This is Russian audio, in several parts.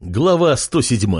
Глава 107.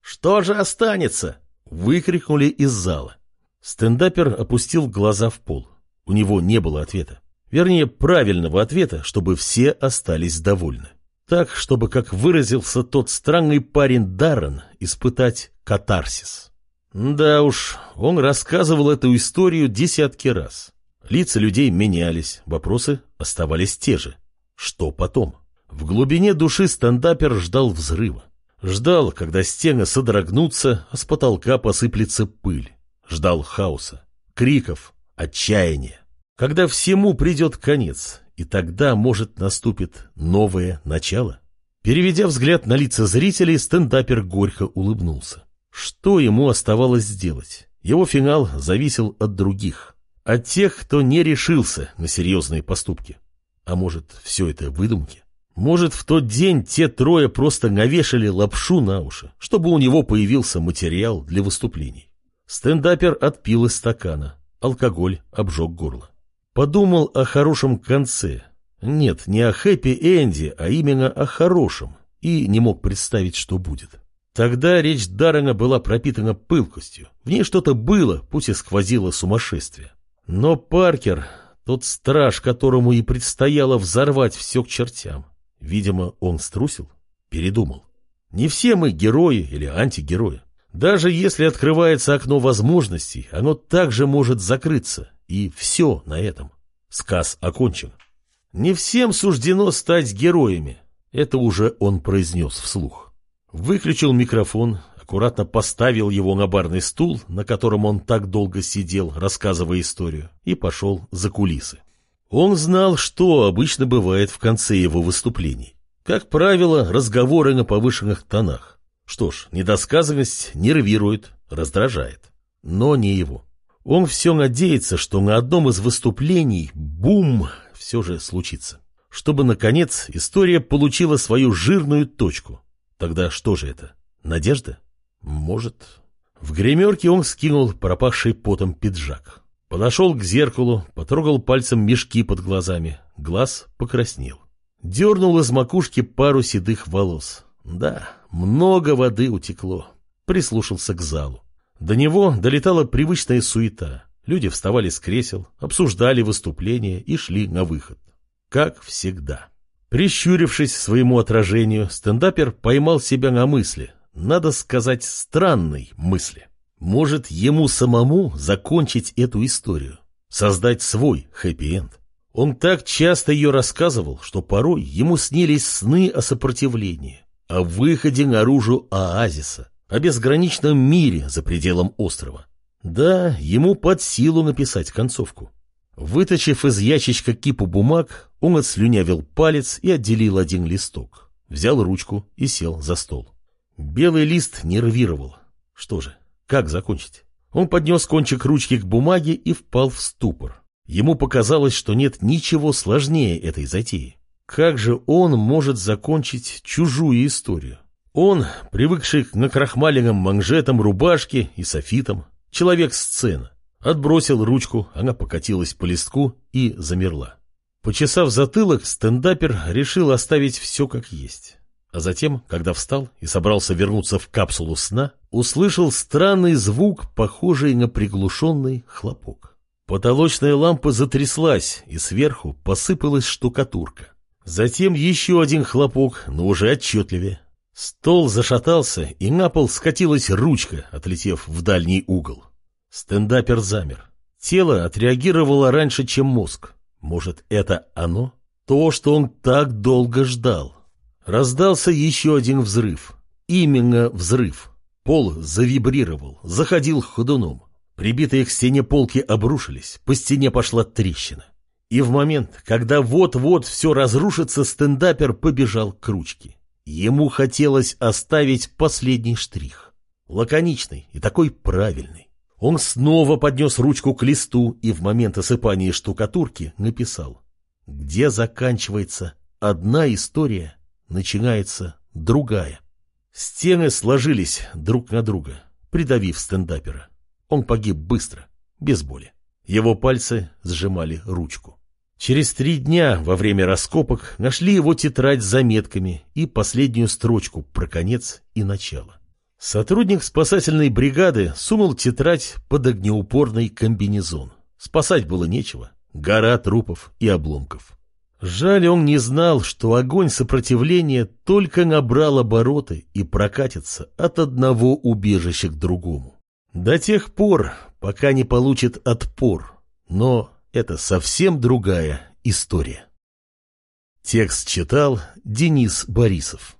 «Что же останется?» — выкрикнули из зала. Стендапер опустил глаза в пол. У него не было ответа. Вернее, правильного ответа, чтобы все остались довольны. Так, чтобы, как выразился тот странный парень Даррен, испытать катарсис. Да уж, он рассказывал эту историю десятки раз. Лица людей менялись, вопросы оставались те же. Что потом? В глубине души стендапер ждал взрыва. Ждал, когда стены содрогнутся, а с потолка посыплется пыль. Ждал хаоса, криков, отчаяния. Когда всему придет конец, и тогда, может, наступит новое начало. Переведя взгляд на лица зрителей, стендапер горько улыбнулся. Что ему оставалось сделать? Его финал зависел от других. От тех, кто не решился на серьезные поступки. А может, все это выдумки? Может, в тот день те трое просто навешали лапшу на уши, чтобы у него появился материал для выступлений. Стендапер отпил из стакана. Алкоголь обжег горло. Подумал о хорошем конце. Нет, не о хэппи-энде, а именно о хорошем. И не мог представить, что будет. Тогда речь Даррена была пропитана пылкостью. В ней что-то было, пусть и сквозило сумасшествие. Но Паркер, тот страж, которому и предстояло взорвать все к чертям, Видимо, он струсил, передумал. Не все мы герои или антигерои. Даже если открывается окно возможностей, оно также может закрыться. И все на этом. Сказ окончен. Не всем суждено стать героями. Это уже он произнес вслух. Выключил микрофон, аккуратно поставил его на барный стул, на котором он так долго сидел, рассказывая историю, и пошел за кулисы. Он знал, что обычно бывает в конце его выступлений. Как правило, разговоры на повышенных тонах. Что ж, недосказанность нервирует, раздражает. Но не его. Он все надеется, что на одном из выступлений бум все же случится. Чтобы, наконец, история получила свою жирную точку. Тогда что же это? Надежда? Может. В гримерке он скинул пропахший потом пиджак. Подошел к зеркалу, потрогал пальцем мешки под глазами. Глаз покраснел. Дернул из макушки пару седых волос. Да, много воды утекло. Прислушался к залу. До него долетала привычная суета. Люди вставали с кресел, обсуждали выступление и шли на выход. Как всегда. Прищурившись своему отражению, стендапер поймал себя на мысли, надо сказать, странной мысли. Может, ему самому закончить эту историю, создать свой хэппи-энд. Он так часто ее рассказывал, что порой ему снились сны о сопротивлении, о выходе наружу оазиса, о безграничном мире за пределом острова. Да, ему под силу написать концовку. Вытащив из ящичка кипу бумаг, он отслюнявил палец и отделил один листок. Взял ручку и сел за стол. Белый лист нервировал. Что же, как закончить? Он поднес кончик ручки к бумаге и впал в ступор. Ему показалось, что нет ничего сложнее этой затеи. Как же он может закончить чужую историю? Он, привыкший к накрахмаленным манжетам рубашки и софитам, человек-сцена, отбросил ручку, она покатилась по листку и замерла. Почесав затылок, стендапер решил оставить все как есть. А затем, когда встал и собрался вернуться в капсулу сна, услышал странный звук, похожий на приглушенный хлопок. Потолочная лампа затряслась, и сверху посыпалась штукатурка. Затем еще один хлопок, но уже отчетливее. Стол зашатался, и на пол скатилась ручка, отлетев в дальний угол. Стендапер замер. Тело отреагировало раньше, чем мозг. Может, это оно? То, что он так долго ждал. Раздался еще один взрыв. Именно взрыв. Пол завибрировал, заходил ходуном. Прибитые к стене полки обрушились, по стене пошла трещина. И в момент, когда вот-вот все разрушится, стендапер побежал к ручке. Ему хотелось оставить последний штрих. Лаконичный и такой правильный. Он снова поднес ручку к листу и в момент осыпания штукатурки написал «Где заканчивается одна история, начинается другая. Стены сложились друг на друга, придавив стендапера. Он погиб быстро, без боли. Его пальцы сжимали ручку. Через три дня во время раскопок нашли его тетрадь с заметками и последнюю строчку про конец и начало. Сотрудник спасательной бригады сунул тетрадь под огнеупорный комбинезон. Спасать было нечего. Гора трупов и обломков. Жаль, он не знал, что огонь сопротивления только набрал обороты и прокатится от одного убежища к другому. До тех пор, пока не получит отпор. Но это совсем другая история. Текст читал Денис Борисов.